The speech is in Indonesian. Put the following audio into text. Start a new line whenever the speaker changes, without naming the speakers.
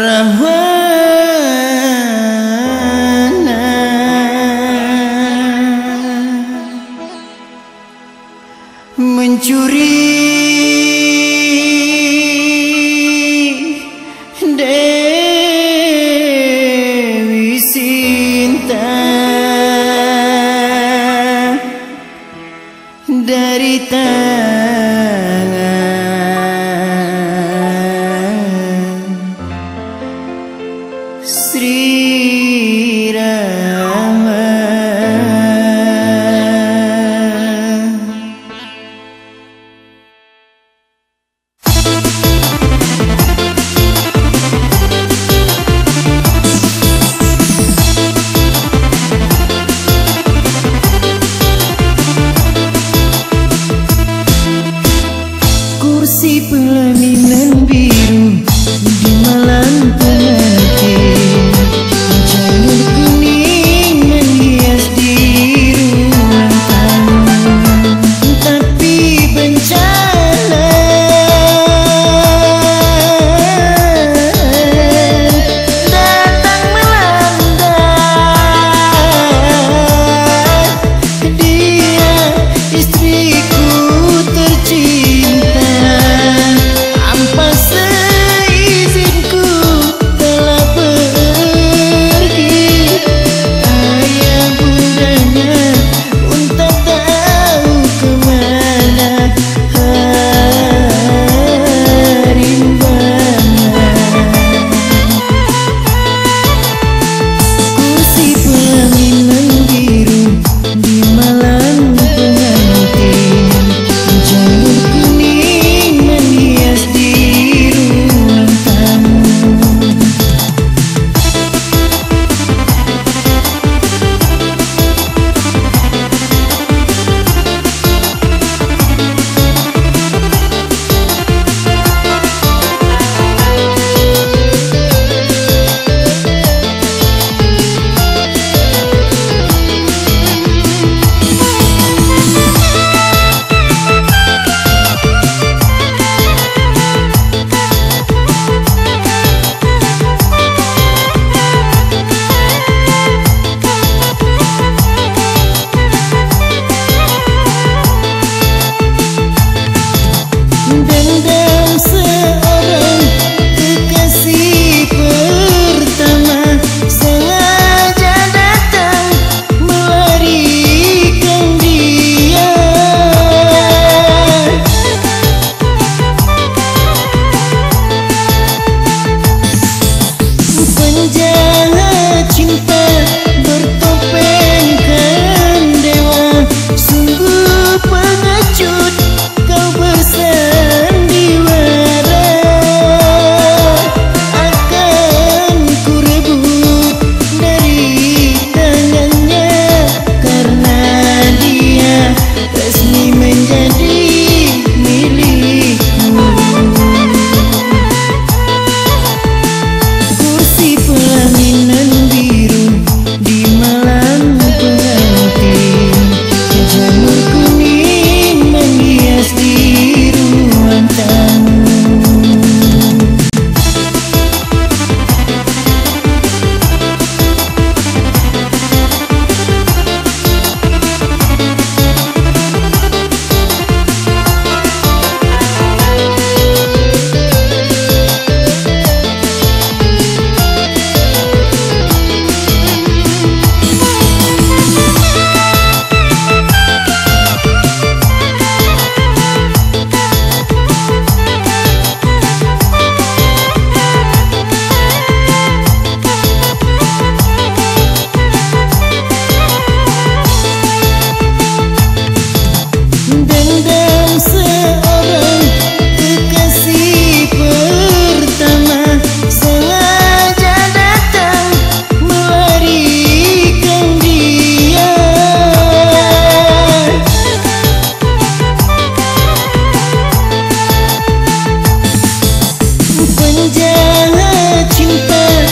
Rabbana mencuri Dewi Sinta. Dari tanah 纯洁的情份。